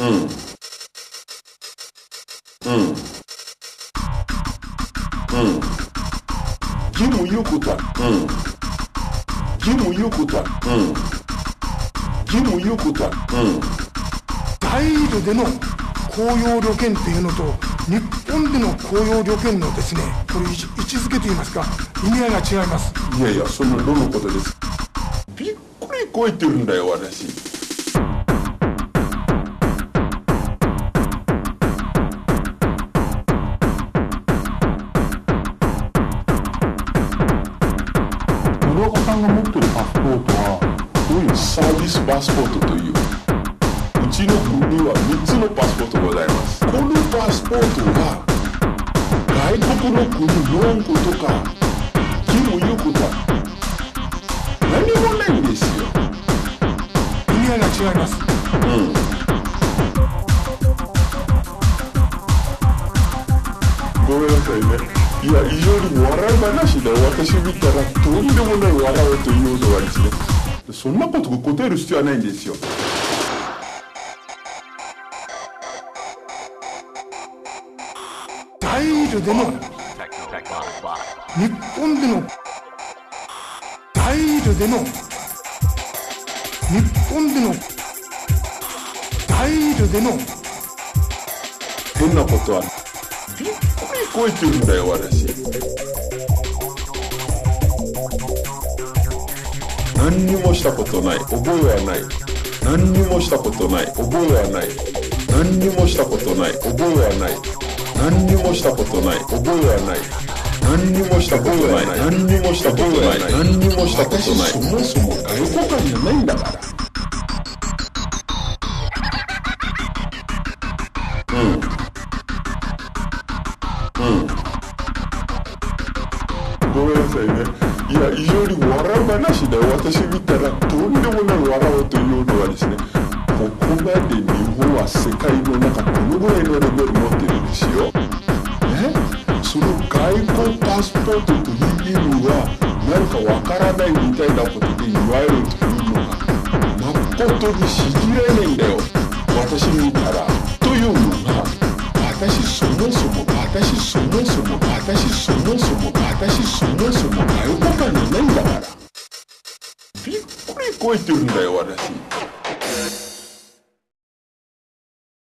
うん。うん。うん。義務横田うん。義務横田うん。義務横田うん。大陸での公用旅券っていうのと日本での公用旅券のですねこれ位置位置づけといいますか意味合いが違いますいやいやそのどのことですびっくりこいてるん。だよ私サービスパスポートといううちの国には3つのパスポートございます。このパスポートは外国の国4個とか義務言うことは何もないんですよ意味合いが違います。うんごめんなさいね。いや非常に笑い話で私見たらとんでもない笑うというのはですね。そんなこと答える必要はないんですよ。大陸での日本での大陸での日本での大陸での。変なことはびっくりこいてるんだよ私何にもしたことない。覚えはない。何にもしたことない。覚えはない。何にもしたことない。覚えはない。何にもしたことない。覚えはない。何にもしたことない。何にもしたことない。何にもしたことない。そもそも外交官じゃないんだから。ごめんなさいね。いや非常に笑う話で私見たらとんでもない笑おうというのはですねここまで日本は世界の中どのぐらいのレベル持ってるんですよ。ねその外交パスポートという意味が何かわからないみたいなことで言われるというのが誠に信じられないんだよ。私見たらというのが私そもそも私そもそも私そもそも私そもこれ超えてるんだよ私。